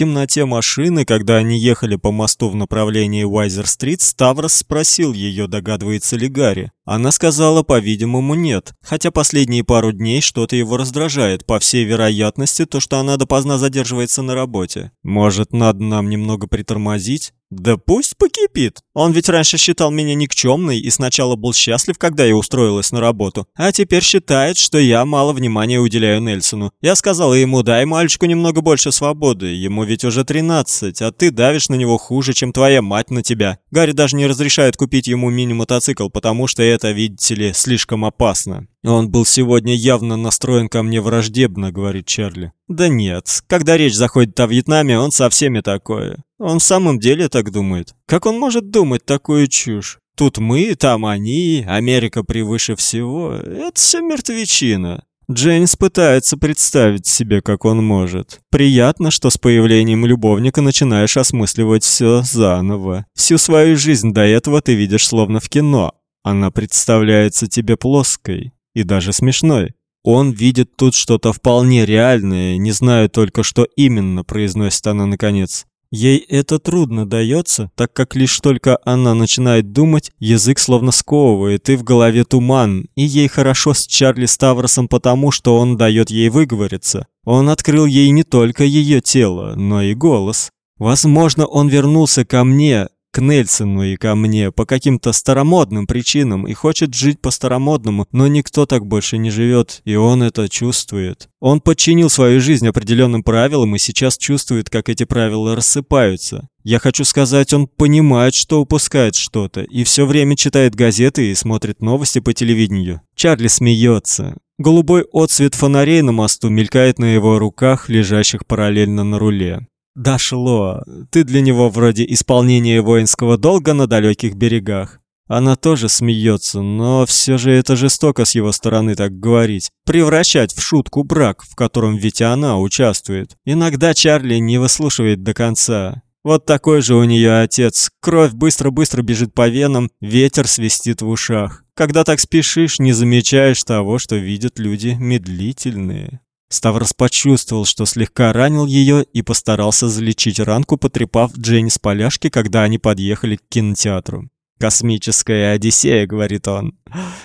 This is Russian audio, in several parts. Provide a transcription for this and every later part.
темноте машины, когда они ехали по мосту в направлении Уайзер-стрит, Ставрос спросил ее, догадывается ли Гарри. Она сказала, по-видимому, нет, хотя последние пару дней что-то его раздражает, по всей вероятности, то, что она допоздна задерживается на работе. Может, надо нам немного притормозить? Да пусть покипит. Он ведь раньше считал меня никчемной и сначала был счастлив, когда я устроилась на работу, а теперь считает, что я мало внимания уделяю Нельсону. Я сказала ему: "Дай мальчику немного больше свободы. Ему ведь уже 13, а ты давишь на него хуже, чем твоя мать на тебя". Гарри даже не разрешает купить ему мини-мотоцикл, потому что это, видите ли, слишком опасно. Он был сегодня явно настроен ко мне враждебно, говорит Чарли. Да нет, когда речь заходит о Вьетнаме, он со всеми такое. Он в самом деле так думает. Как он может думать такую чушь? Тут мы, там они, Америка превыше всего. Это все мертвечина. Джейнс пытается представить себе, как он может. Приятно, что с появлением любовника начинаешь осмысливать все заново. Всю свою жизнь до этого ты видишь словно в кино. Она представляется тебе плоской и даже смешной. Он видит тут что-то вполне реальное, не знаю только, что именно, произносит она наконец. Ей это трудно дается, так как лишь только она начинает думать, язык словно сковывает, и в голове туман, и ей хорошо с Чарли Ставросом потому, что он дает ей выговориться. Он открыл ей не только ее тело, но и голос. Возможно, он вернулся ко мне, к Нельсону и ко мне по каким-то старомодным причинам и хочет жить по-старомодному, но никто так больше не живет, и он это чувствует. Он подчинил свою жизнь определенным правилам и сейчас чувствует, как эти правила рассыпаются. Я хочу сказать, он понимает, что упускает что-то, и все время читает газеты и смотрит новости по телевидению. Чарли смеется. Голубой отсвет фонарей на мосту мелькает на его руках, лежащих параллельно на руле. Дошло. Ты для него вроде исполнения воинского долга на далеких берегах. Она тоже смеется, но все же это жестоко с его стороны так говорить. Превращать в шутку брак, в котором ведь она участвует. Иногда Чарли не выслушивает до конца. Вот такой же у нее отец. Кровь быстро-быстро бежит по венам, ветер свистит в ушах. Когда так спешишь, не замечаешь того, что видят люди медлительные. Ставрос почувствовал, что слегка ранил ее и постарался залечить ранку, потрепав Дженни с поляшки, когда они подъехали к кинотеатру. «Космическая Одиссея», — говорит он.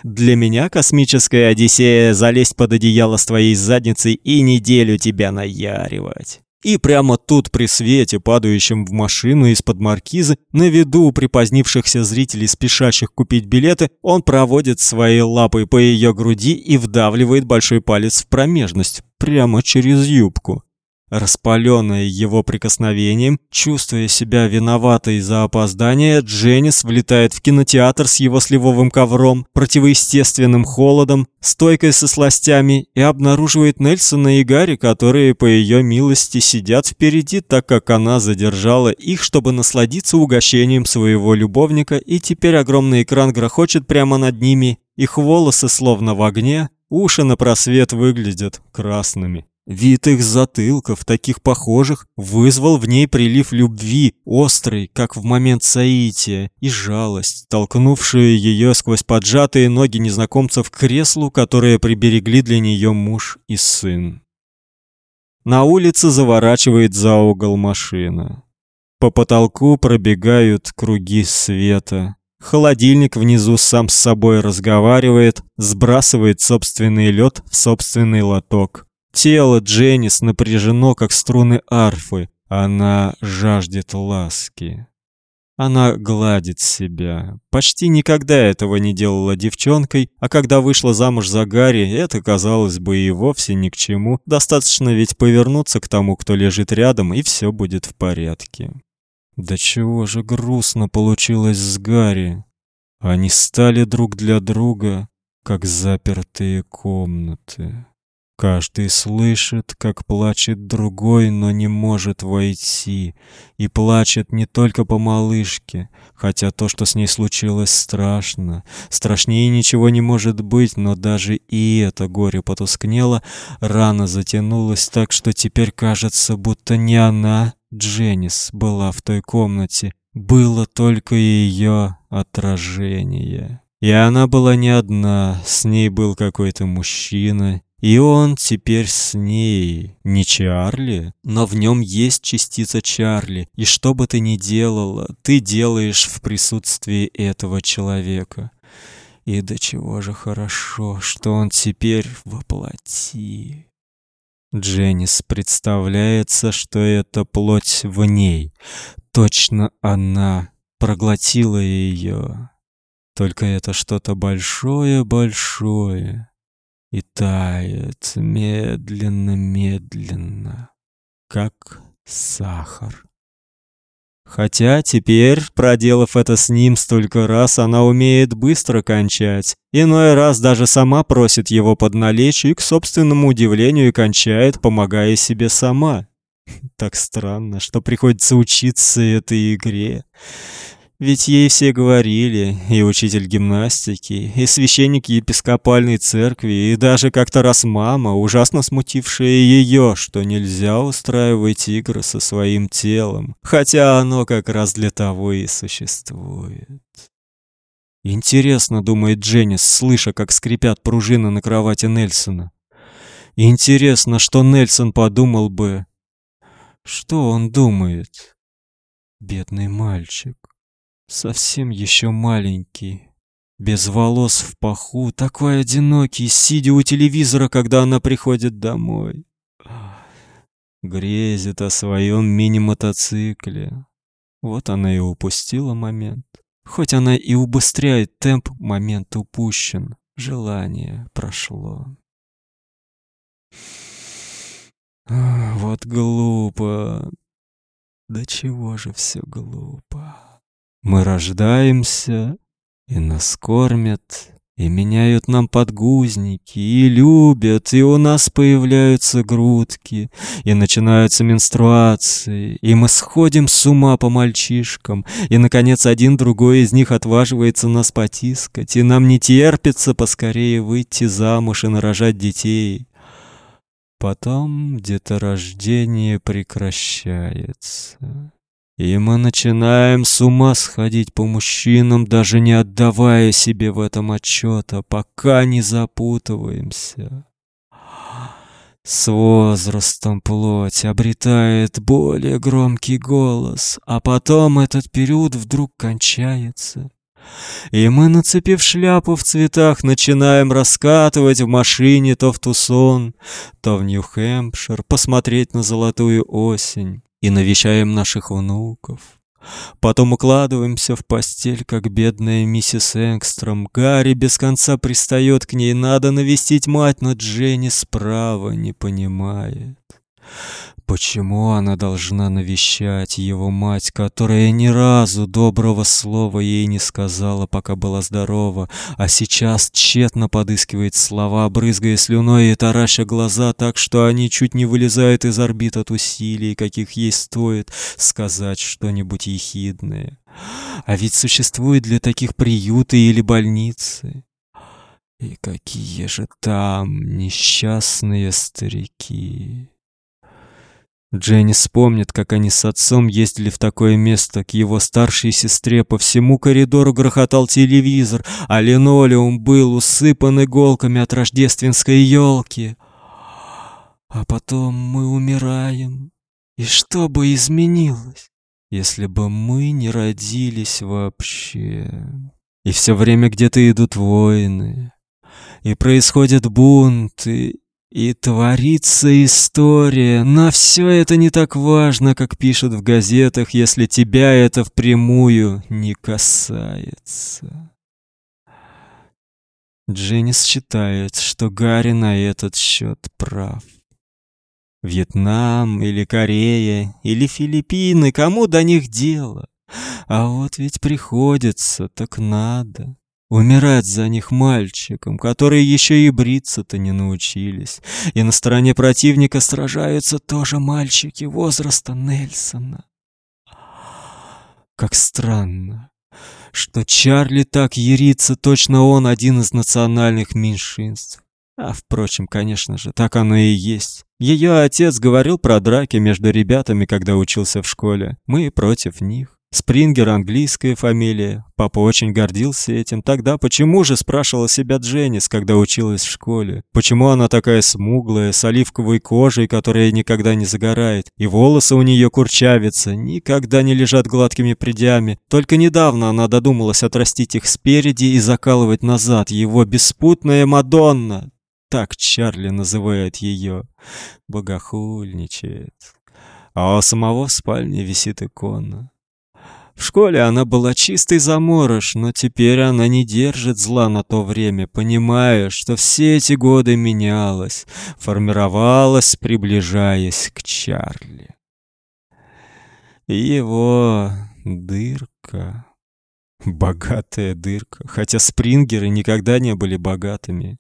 «Для меня космическая Одиссея — залезть под одеяло с твоей задницей и неделю тебя наяривать». И прямо тут при свете, падающем в машину из-под маркизы, на виду у припозднившихся зрителей, спешащих купить билеты, он проводит своей лапой по ее груди и вдавливает большой палец в промежность, прямо через юбку. Распаленная его прикосновением, чувствуя себя виноватой за опоздание, Дженнис влетает в кинотеатр с его сливовым ковром, противоестественным холодом, стойкой со сластями и обнаруживает Нельсона и Гарри, которые по ее милости сидят впереди, так как она задержала их, чтобы насладиться угощением своего любовника, и теперь огромный экран грохочет прямо над ними, их волосы словно в огне, уши на просвет выглядят красными. Вид их затылков, таких похожих, вызвал в ней прилив любви, острый, как в момент соития, и жалость, толкнувшую ее сквозь поджатые ноги незнакомцев к креслу, которое приберегли для нее муж и сын. На улице заворачивает за угол машина. По потолку пробегают круги света. Холодильник внизу сам с собой разговаривает, сбрасывает собственный лед в собственный лоток. Тело Дженнис напряжено, как струны арфы. Она жаждет ласки. Она гладит себя. Почти никогда этого не делала девчонкой, а когда вышла замуж за Гарри, это казалось бы и вовсе ни к чему. Достаточно ведь повернуться к тому, кто лежит рядом, и все будет в порядке. Да чего же грустно получилось с Гарри. Они стали друг для друга, как запертые комнаты. Каждый слышит, как плачет другой, но не может войти, и плачет не только по малышке, хотя то, что с ней случилось, страшно. Страшнее ничего не может быть, но даже и это горе потускнело, рана затянулась так, что теперь кажется, будто не она, Дженнис, была в той комнате, было только ее отражение. И она была не одна, с ней был какой-то мужчина, И он теперь с ней, не Чарли, но в нем есть частица Чарли, и что бы ты ни делала, ты делаешь в присутствии этого человека. И до чего же хорошо, что он теперь воплоти. Дженнис представляется, что это плоть в ней. Точно она проглотила ее. Только это что-то большое-большое и тает медленно-медленно, как сахар. Хотя теперь, проделав это с ним столько раз, она умеет быстро кончать. Иной раз даже сама просит его подналечь и, к собственному удивлению, кончает, помогая себе сама. Так странно, что приходится учиться этой игре. Ведь ей все говорили, и учитель гимнастики, и священник епископальной церкви, и даже как-то раз мама, ужасно смутившая ее, что нельзя устраивать игры со своим телом, хотя оно как раз для того и существует. Интересно, думает Дженнис, слыша, как скрипят пружины на кровати Нельсона. Интересно, что Нельсон подумал бы. Что он думает? Бедный мальчик совсем еще маленький, без волос в паху, такой одинокий, сидя у телевизора, когда она приходит домой. Грезит о своем мини-мотоцикле. Вот она и упустила момент. Хоть она и убыстряет темп, момент упущен. Желание прошло. Вот глупо. Да чего же все глупо. Мы рождаемся, и нас кормят, и меняют нам подгузники, и любят, и у нас появляются грудки, и начинаются менструации, и мы сходим с ума по мальчишкам, и, наконец, один другой из них отваживается нас потискать, и нам не терпится поскорее выйти замуж и нарожать детей. Потом деторождение прекращается. И мы начинаем с ума сходить по мужчинам, даже не отдавая себе в этом отчета, пока не запутываемся. С возрастом плоть обретает более громкий голос, а потом этот период вдруг кончается. И мы, нацепив шляпу в цветах, начинаем раскатывать в машине то в Тусон, то в Нью-Хэмпшир, посмотреть на золотую осень и навещаем наших внуков. Потом укладываемся в постель, как бедная миссис Энгстром. Гарри без конца пристает к ней. Надо навестить мать, но Дженни справа не понимает. Почему она должна навещать его мать, которая ни разу доброго слова ей не сказала, пока была здорова, а сейчас тщетно подыскивает слова, брызгая слюной и тараща глаза так, что они чуть не вылезают из орбит от усилий, каких ей стоит сказать что-нибудь ехидное? А ведь существует для таких приюты или больницы. И какие же там несчастные старики. Дженни вспомнит, как они с отцом ездили в такое место. К его старшей сестре по всему коридору грохотал телевизор, а линолеум был усыпан иголками от рождественской елки. А потом мы умираем. И что бы изменилось, если бы мы не родились вообще? И все время где-то идут войны, и происходят бунты, творится история, но все это не так важно, как пишут в газетах, если тебя это впрямую не касается. Дженнис считает, что Гарри на этот счет прав. Вьетнам или Корея или Филиппины, кому до них дело? А вот ведь приходится, так надо. Умирать за них мальчикам, которые еще и бриться-то не научились. И на стороне противника сражаются тоже мальчики возраста Нельсона. Как странно, что Чарли так ярится, точно он один из национальных меньшинств. А впрочем, конечно же, так оно и есть. Ее отец говорил про драки между ребятами, когда учился в школе. Мы против них. Спрингер английская фамилия. Папа очень гордился этим. Тогда почему же спрашивала себя Дженнис, когда училась в школе? Почему она такая смуглая, с оливковой кожей, которая никогда не загорает, и волосы у нее курчавятся, никогда не лежат гладкими прядями. Только недавно она додумалась отрастить их спереди и закалывать назад. Его беспутная Мадонна, так Чарли называет ее, богохульничает. А у самого в спальне висит икона. В школе она была чистый заморож, но теперь она не держит зла на то время, понимая, что все эти годы менялась, формировалась, приближаясь к Чарли. Его дырка, богатая дырка, хотя спрингеры никогда не были богатыми.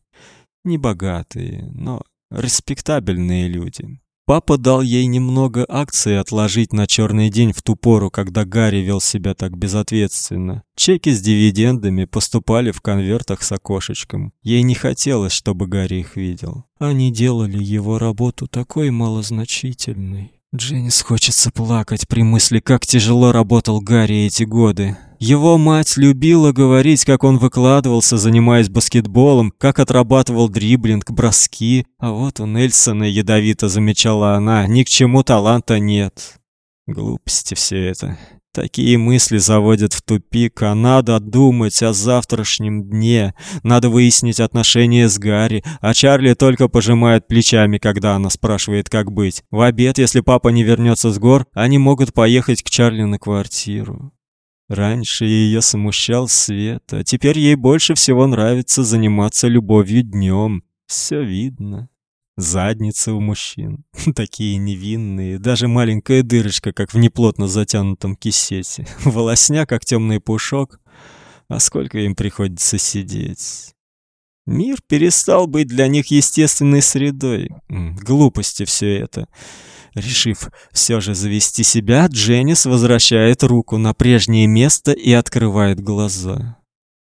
Не богатые, но респектабельные люди. Папа дал ей немного акций отложить на черный день в ту пору, когда Гарри вел себя так безответственно. Чеки с дивидендами поступали в конвертах с окошечком. Ей не хотелось, чтобы Гарри их видел. Они делали его работу такой малозначительной. Дженнис хочется плакать при мысли, как тяжело работал Гарри эти годы. Его мать любила говорить, как он выкладывался, занимаясь баскетболом, как отрабатывал дриблинг, броски. А вот у Нельсона ядовито замечала она, ни к чему таланта нет. Глупости все это. Такие мысли заводят в тупик, а надо думать о завтрашнем дне. Надо выяснить отношения с Гарри, а Чарли только пожимает плечами, когда она спрашивает, как быть. В обед, если папа не вернется с гор, они могут поехать к Чарли на квартиру. Раньше ее смущал свет, а теперь ей больше всего нравится заниматься любовью днем. Все видно. Задницы у мужчин такие невинные, даже маленькая дырочка, как в неплотно затянутом кисете, волосня, как темный пушок. А сколько им приходится сидеть? Мир перестал быть для них естественной средой. Глупости все это. Решив все же завести себя, Дженнис возвращает руку на прежнее место и открывает глаза.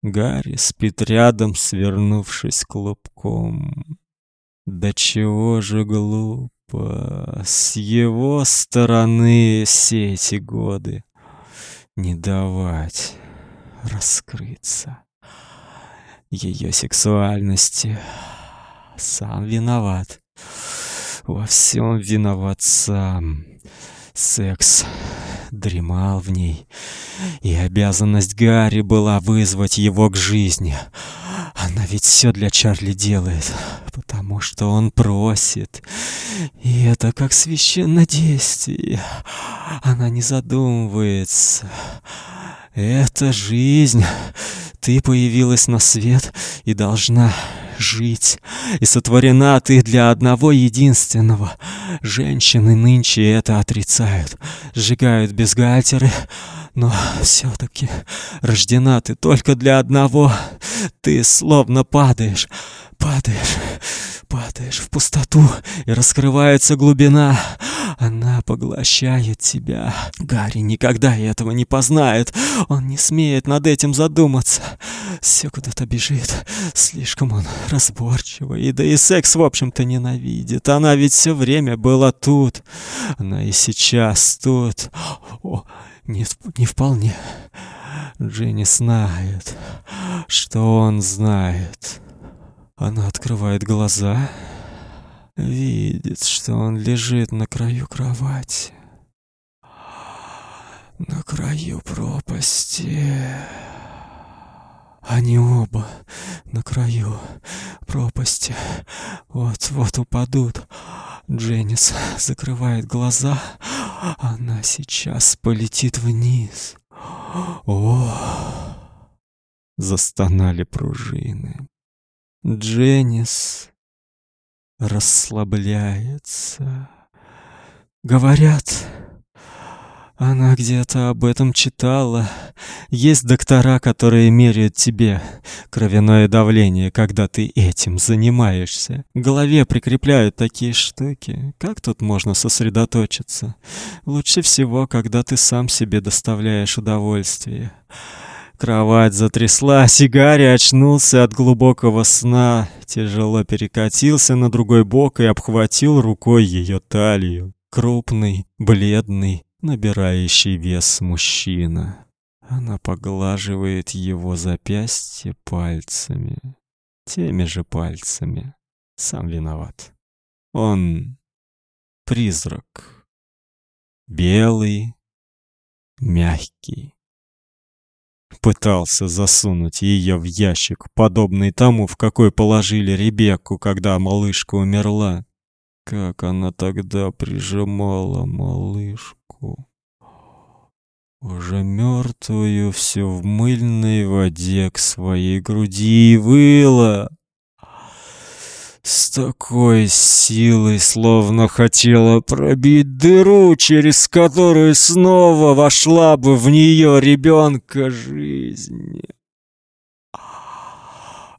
Гарри спит рядом, свернувшись клубком. Да чего же глупо с его стороны все эти годы не давать раскрыться ее сексуальности. Сам виноват. Во всем виноват сам. Секс дремал в ней, и обязанность Гарри была вызвать его к жизни. Она ведь все для Чарли делает, потому что он просит. И это как священное действие. Она не задумывается. Это жизнь. Ты появилась на свет и должна жить. И сотворена ты для одного единственного. Женщины нынче это отрицают. Сжигают бюстгальтеры, но все-таки рождена ты только для одного. Ты словно падаешь, падаешь, падаешь в пустоту, и раскрывается глубина. Она поглощает тебя. Гарри никогда этого не познает. Он не смеет над этим задуматься. Все куда-то бежит. Слишком он разборчивый. И да и секс, в общем-то, ненавидит. Она ведь все время была тут. Она и сейчас тут. О, не, не вполне. Дженни знает, что он знает. Она открывает глаза, видит, что он лежит на краю кровати. На краю пропасти. Они оба на краю пропасти. Вот-вот упадут. Дженнис закрывает глаза. Она сейчас полетит вниз. О! Застонали пружины. Дженнис расслабляется. Говорят, она где-то об этом читала. Есть доктора, которые меряют тебе кровяное давление, когда ты этим занимаешься. К голове прикрепляют такие штуки. Как тут можно сосредоточиться? Лучше всего, когда ты сам себе доставляешь удовольствие. Кровать затряслась, и Гарри очнулся от глубокого сна, тяжело перекатился на другой бок и обхватил рукой ее талию. Крупный, бледный, набирающий вес мужчина. Она поглаживает его запястье пальцами, теми же пальцами. Сам виноват. Он призрак. Белый, мягкий. Пытался засунуть ее в ящик, подобный тому, в какой положили Ребекку, когда малышка умерла. Как она тогда прижимала малышку. Уже мертвую все в мыльной воде к своей груди выла с такой силой, словно хотела пробить дыру, через которую снова вошла бы в нее ребенка жизни.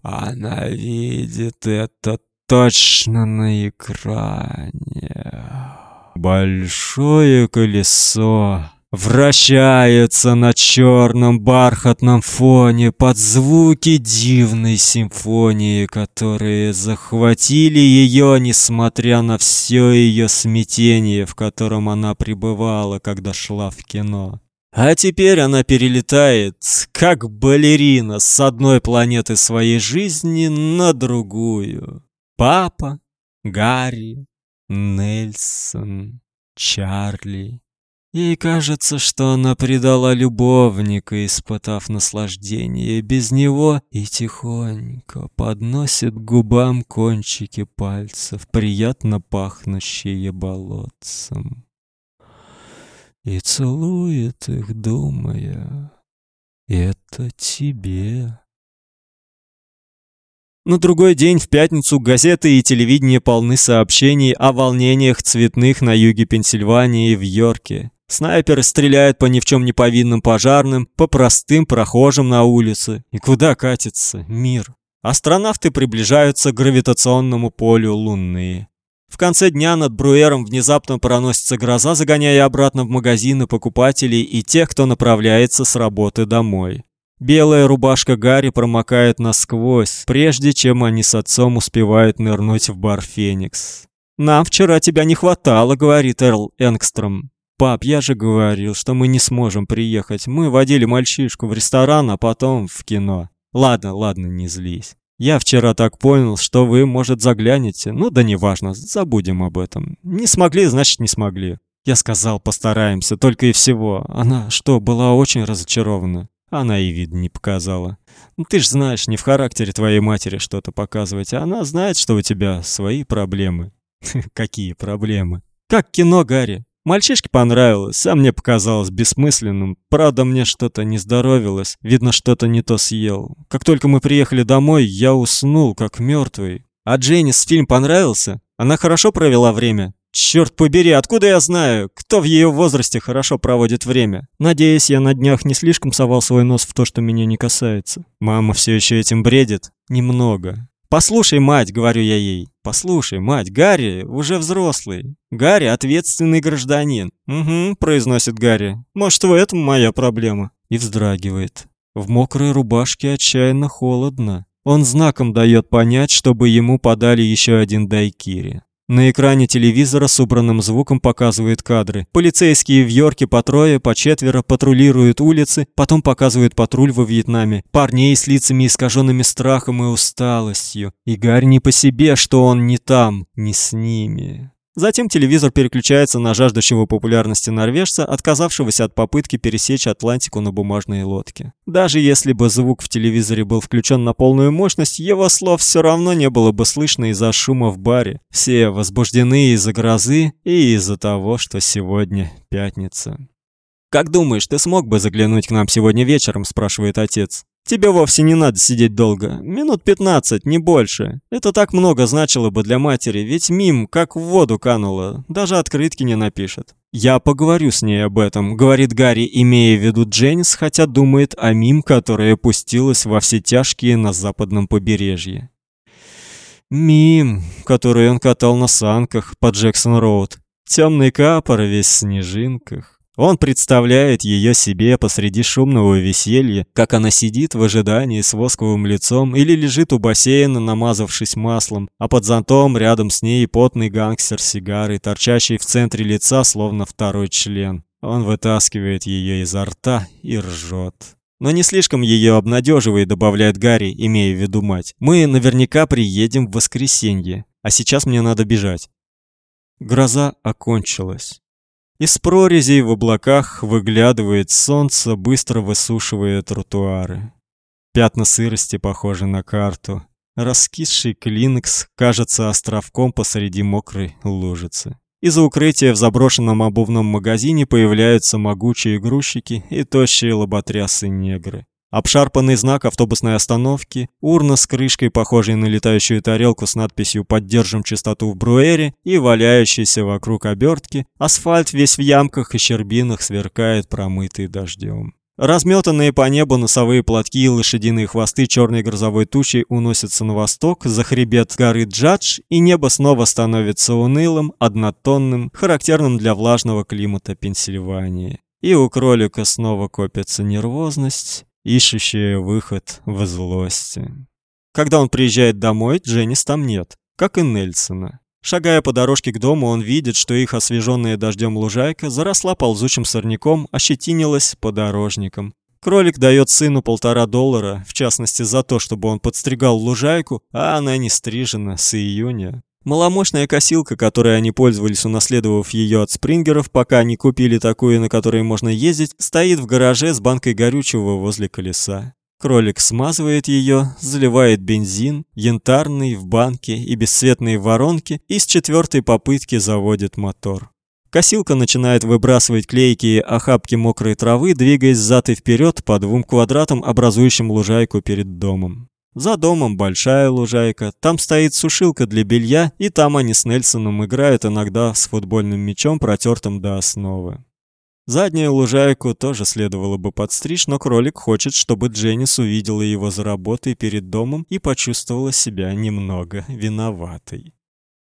Она видит это точно на экране. Большое колесо вращается на черном бархатном фоне под звуки дивной симфонии, которые захватили ее, несмотря на все ее смятение, в котором она пребывала, когда шла в кино. А теперь она перелетает, как балерина, с одной планеты своей жизни на другую. Папа, Гарри, Нельсон, Чарли. Ей кажется, что она предала любовника, испытав наслаждение без него, и тихонько подносит губам кончики пальцев, приятно пахнущие болотцем. И целует их, думая, это тебе. На другой день, в пятницу, газеты и телевидение полны сообщений о волнениях цветных на юге Пенсильвании и в Йорке. Снайперы стреляют по ни в чем не повинным пожарным, по простым прохожим на улице. И куда катится мир? Астронавты приближаются к гравитационному полю Луны. В конце дня над Бруэром внезапно проносится гроза, загоняя обратно в магазины покупателей и тех, кто направляется с работы домой. Белая рубашка Гарри промокает насквозь, прежде чем они с отцом успевают нырнуть в бар Феникс. «Нам вчера тебя не хватало», — говорит Эрл Энгстром. «Пап, я же говорил, что мы не сможем приехать. Мы водили мальчишку в ресторан, а потом в кино. Ладно, ладно, не злись. Я вчера так понял, что вы, может, заглянете. Ну да неважно, забудем об этом. Не смогли, значит, не смогли. Я сказал, постараемся, только и всего. Она что, была очень разочарована? Она и вид не показала. Ну, ты ж знаешь, не в характере твоей матери что-то показывать. А она знает, что у тебя свои проблемы. Какие проблемы? Как кино, Гарри? Мальчишке понравилось, а мне показалось бессмысленным. Правда, мне что-то не здоровилось. Видно, что-то не то съел. Как только мы приехали домой, я уснул, как мертвый. А Дженнис фильм понравился? Она хорошо провела время? Черт побери, откуда я знаю, кто в ее возрасте хорошо проводит время? Надеюсь, я на днях не слишком совал свой нос в то, что меня не касается. Мама все еще этим бредит? Немного. «Послушай, мать», — говорю я ей, — «послушай, мать, Гарри уже взрослый. Гарри — ответственный гражданин». «Угу», — произносит Гарри, — «может, в этом моя проблема?» И вздрагивает. В мокрой рубашке отчаянно холодно. Он знаком дает понять, чтобы ему подали еще один дайкири. На экране телевизора с убранным звуком показывают кадры. Полицейские в Йорке по трое, по четверо патрулируют улицы, потом показывают патруль во Вьетнаме. Парней с лицами искаженными страхом и усталостью. И Гарри не по себе, что он не там, не с ними. Затем телевизор переключается на жаждущего популярности норвежца, отказавшегося от попытки пересечь Атлантику на бумажной лодке. Даже если бы звук в телевизоре был включен на полную мощность, его слов все равно не было бы слышно из-за шума в баре. Все возбуждены из-за грозы и из-за того, что сегодня пятница. «Как думаешь, ты смог бы заглянуть к нам сегодня вечером?» – спрашивает отец. Тебе вовсе не надо сидеть долго. Минут пятнадцать, не больше. Это так много значило бы для матери, ведь мим как в воду канула. Даже открытки не напишет. «Я поговорю с ней об этом», — говорит Гарри, имея в виду Дженнис, хотя думает о мим, которая пустилась во все тяжкие на западном побережье. Мим, который он катал на санках по Джексон-Роуд. Темный капор весь в снежинках. Он представляет ее себе посреди шумного веселья, как она сидит в ожидании с восковым лицом или лежит у бассейна, намазавшись маслом, а под зонтом рядом с ней потный гангстер с сигарой, торчащий в центре лица, словно второй член. Он вытаскивает ее изо рта и ржет. Но не слишком ее обнадеживает, добавляет Гарри, имея в виду мать. Мы наверняка приедем в воскресенье, а сейчас мне надо бежать. Гроза окончилась. Из прорезей в облаках выглядывает солнце, быстро высушивая тротуары. Пятна сырости похожи на карту. Раскисший клинкс кажется островком посреди мокрой лужицы. Из-за укрытия в заброшенном обувном магазине появляются могучие грузчики и тощие лоботрясы-негры. Обшарпанный знак автобусной остановки, урна с крышкой, похожей на летающую тарелку с надписью «Поддержим чистоту в Бруэре» и валяющиеся вокруг обертки, асфальт весь в ямках и щербинах сверкает промытый дождем. Разметанные по небу носовые платки и лошадиные хвосты черной грозовой тучей уносятся на восток, за хребет горы Джадж, и небо снова становится унылым, однотонным, характерным для влажного климата Пенсильвании. И у кролика снова копится нервозность, ищущая выход в злости. Когда он приезжает домой, Дженнис там нет, как и Нельсона. Шагая по дорожке к дому, он видит, что их освеженная дождем лужайка заросла ползучим сорняком, ощетинилась подорожником. Кролик дает сыну полтора доллара, в частности за то, чтобы он подстригал лужайку, а она не стрижена с июня. Маломощная косилка, которой они пользовались, унаследовав ее от Спрингеров, пока не купили такую, на которой можно ездить, стоит в гараже с банкой горючего возле колеса. Кролик смазывает ее, заливает бензин, янтарный в банке и бесцветные воронки и с четвертой попытки заводит мотор. Косилка начинает выбрасывать клейкие охапки мокрой травы, двигаясь взад и вперед по двум квадратам, образующим лужайку перед домом. За домом большая лужайка, там стоит сушилка для белья, и там они с Нельсоном играют иногда с футбольным мячом, протертым до основы. Заднюю лужайку тоже следовало бы подстричь, но кролик хочет, чтобы Дженнис увидела его за работой перед домом и почувствовала себя немного виноватой.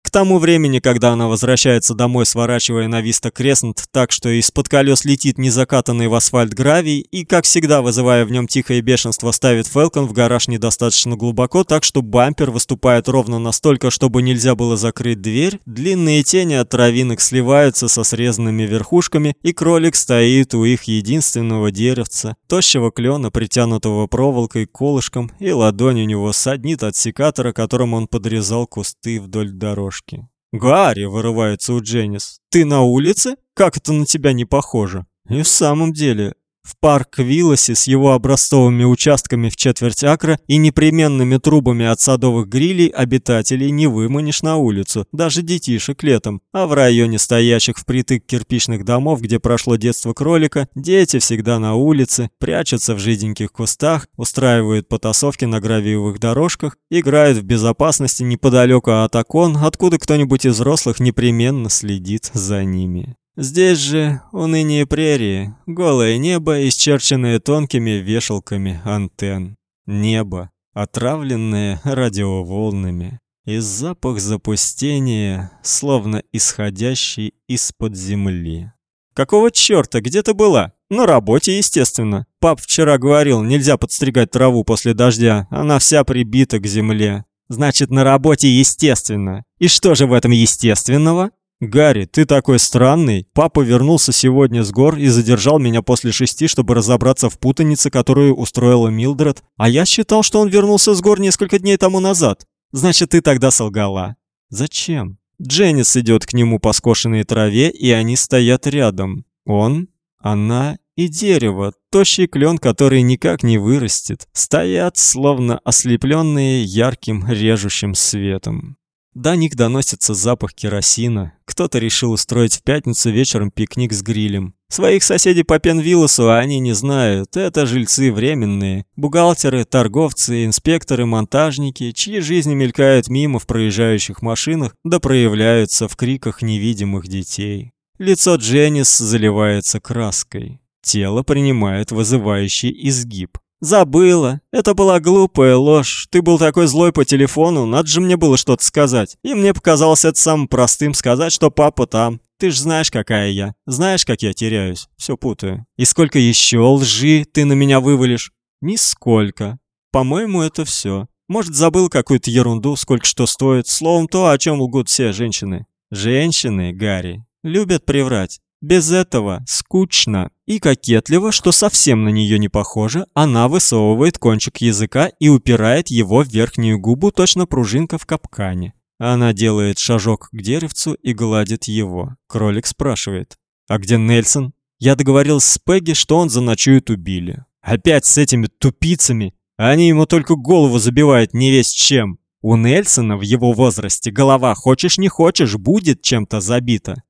К тому времени, когда она возвращается домой, сворачивая на Виста Креснт так, что из-под колес летит незакатанный в асфальт гравий, и, как всегда, вызывая в нем тихое бешенство, ставит Фелкон в гараж недостаточно глубоко, так что бампер выступает ровно настолько, чтобы нельзя было закрыть дверь, длинные тени от травинок сливаются со срезанными верхушками, и кролик стоит у их единственного деревца, тощего клена, притянутого проволокой колышком, и ладонь у него саднит от секатора, которым он подрезал кусты вдоль дорожки дорожки. «Гарри!» — вырывается у Дженнис. «Ты на улице? Как это на тебя не похоже?» И в самом деле, в парк Виллосе с его образцовыми участками в четверть акра и непременными трубами от садовых грилей обитателей не выманишь на улицу, даже детишек летом. А в районе стоящих впритык кирпичных домов, где прошло детство кролика, дети всегда на улице, прячутся в жиденьких кустах, устраивают потасовки на гравиевых дорожках, играют в безопасности неподалеку от окон, откуда кто-нибудь из взрослых непременно следит за ними. Здесь же уныние прерии, голое небо, исчерченное тонкими вешалками антенн. Небо, отравленное радиоволнами, и запах запустения, словно исходящий из-под земли. Какого чёрта, где ты была? На работе, естественно. Пап вчера говорил, нельзя подстригать траву после дождя, она вся прибита к земле. Значит, на работе, естественно. И что же в этом естественного? «Гарри, ты такой странный. Папа вернулся сегодня с гор и задержал меня после шести, чтобы разобраться в путанице, которую устроила Милдред. А я считал, что он вернулся с гор несколько дней тому назад. Значит, ты тогда солгала». «Зачем?» Дженнис идет к нему по скошенной траве, и они стоят рядом. Он, она и дерево, тощий клен, который никак не вырастет, стоят, словно ослепленные ярким режущим светом. До них доносится запах керосина. Кто-то решил устроить в пятницу вечером пикник с грилем. Своих соседей по Пенвиллосу они не знают. Это жильцы временные. Бухгалтеры, торговцы, инспекторы, монтажники, чьи жизни мелькают мимо в проезжающих машинах, да проявляются в криках невидимых детей. Лицо Дженнис заливается краской. Тело принимает вызывающий изгиб. Забыла. Это была глупая ложь. Ты был такой злой по телефону, надо же мне было что-то сказать. И мне показалось это самым простым сказать, что папа там. Ты ж знаешь, какая я. Знаешь, как я теряюсь. Все путаю. И сколько еще лжи ты на меня вывалишь? Нисколько. По-моему, это все. Может, забыл какую-то ерунду, сколько что стоит. Словом, то, о чем лгут все женщины. Женщины, Гарри, любят приврать. Без этого скучно и кокетливо, что совсем на нее не похоже, она высовывает кончик языка и упирает его в верхнюю губу, точно пружинка в капкане. Она делает шажок к деревцу и гладит его. Кролик спрашивает: "А где Нельсон?" Я договорился с Пегги, что он заночует у Билли. Опять с этими тупицами. Они ему только голову забивают не весь чем. У Нельсона в его возрасте голова, хочешь не хочешь, будет чем-то забита.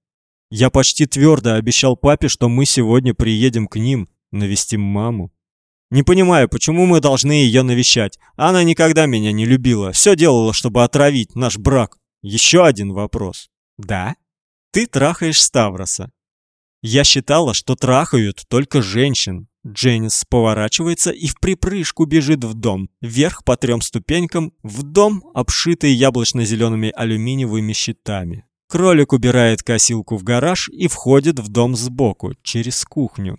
Я почти твердо обещал папе, что мы сегодня приедем к ним навестим маму. Не понимаю, почему мы должны ее навещать. Она никогда меня не любила, все делала, чтобы отравить наш брак. Еще один вопрос. Да? Ты трахаешь Ставроса. Я считала, что трахают только женщин. Дженнис поворачивается и в припрыжку бежит в дом, вверх по трем ступенькам, в дом, обшитый яблочно зелеными алюминиевыми щитами. Кролик убирает косилку в гараж и входит в дом сбоку, через кухню.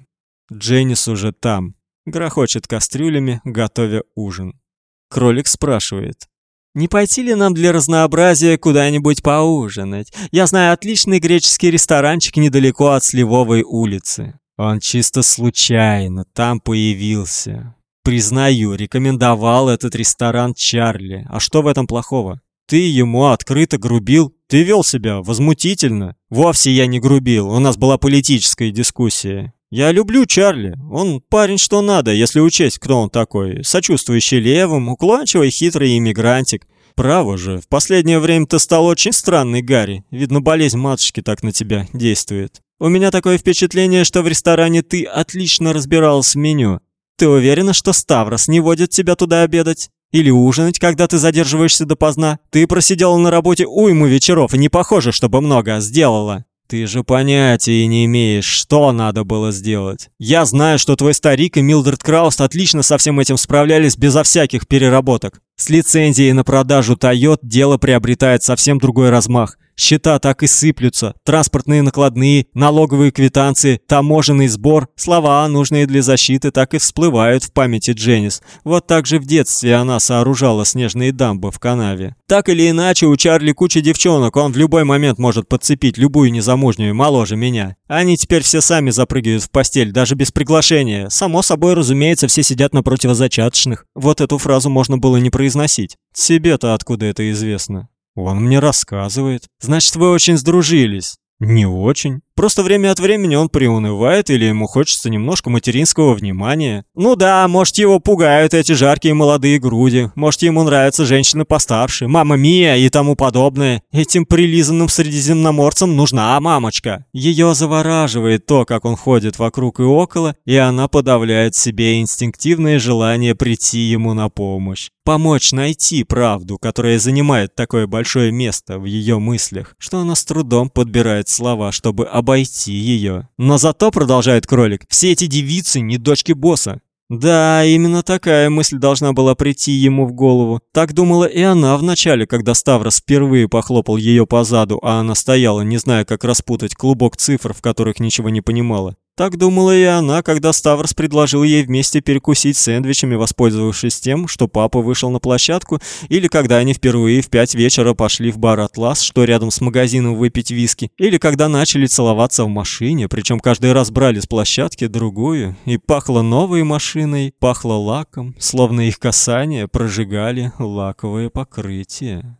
Дженнис уже там, грохочет кастрюлями, готовя ужин. Кролик спрашивает: "Не пойти ли нам для разнообразия куда-нибудь поужинать? Я знаю отличный греческий ресторанчик недалеко от Сливовой улицы". Он чисто случайно там появился. Признаю, рекомендовал этот ресторан Чарли. А что в этом плохого? Ты ему открыто грубил, ты вел себя возмутительно. Вовсе я не грубил, у нас была политическая дискуссия. Я люблю Чарли. Он парень что надо, если учесть, кто он такой. Сочувствующий левым, уклончивый, хитрый иммигрантик. Право же, в последнее время ты стал очень странный, Гарри. Видно, болезнь матушки так на тебя действует. У меня такое впечатление, что в ресторане ты отлично разбирался в меню. Ты уверена, что Ставрос не водит тебя туда обедать? Или ужинать, когда ты задерживаешься допоздна? Ты просидела на работе уйму вечеров и не похоже, чтобы много сделала. Ты же понятия не имеешь, что надо было сделать. Я знаю, что твой старик и Милдред Крауст отлично со всем этим справлялись безо всяких переработок. С лицензией на продажу Toyota дело приобретает совсем другой размах. Счета так и сыплются. Транспортные накладные, налоговые квитанции, таможенный сбор, слова, нужные для защиты, так и всплывают в памяти Дженнис. Вот так же в детстве она сооружала снежные дамбы в канаве. Так или иначе, у Чарли куча девчонок, он в любой момент может подцепить любую незамужнюю, моложе меня. Они теперь все сами запрыгивают в постель, даже без приглашения. Само собой, разумеется, все сидят на противозачаточных. Вот эту фразу можно было не произносить. Себе-то откуда это известно? Он мне рассказывает. Значит, вы очень сдружились. Не очень. Просто время от времени он приунывает или ему хочется немножко материнского внимания. Ну да, может, его пугают эти жаркие молодые груди. Может, ему нравятся женщины постарше, мама Мия и тому подобное. Этим прилизанным средиземноморцам нужна мамочка. Ее завораживает то, как он ходит вокруг и около, и она подавляет себе инстинктивное желание прийти ему на помощь. Помочь найти правду, которая занимает такое большое место в ее мыслях, что она с трудом подбирает слова, чтобы об обойти ее. Но зато, продолжает кролик, все эти девицы не дочки босса. Да, именно такая мысль должна была прийти ему в голову. Так думала и она вначале, когда Ставрос впервые похлопал ее по заду, а она стояла, не зная, как распутать клубок цифр, в которых ничего не понимала. Так думала и она, когда Ставрос предложил ей вместе перекусить сэндвичами, воспользовавшись тем, что папа вышел на площадку, или когда они впервые в пять вечера пошли в бар «Атлас», что рядом с магазином выпить виски, или когда начали целоваться в машине, причем каждый раз брали с площадки другую, и пахло новой машиной, пахло лаком, словно их касание прожигали лаковое покрытие.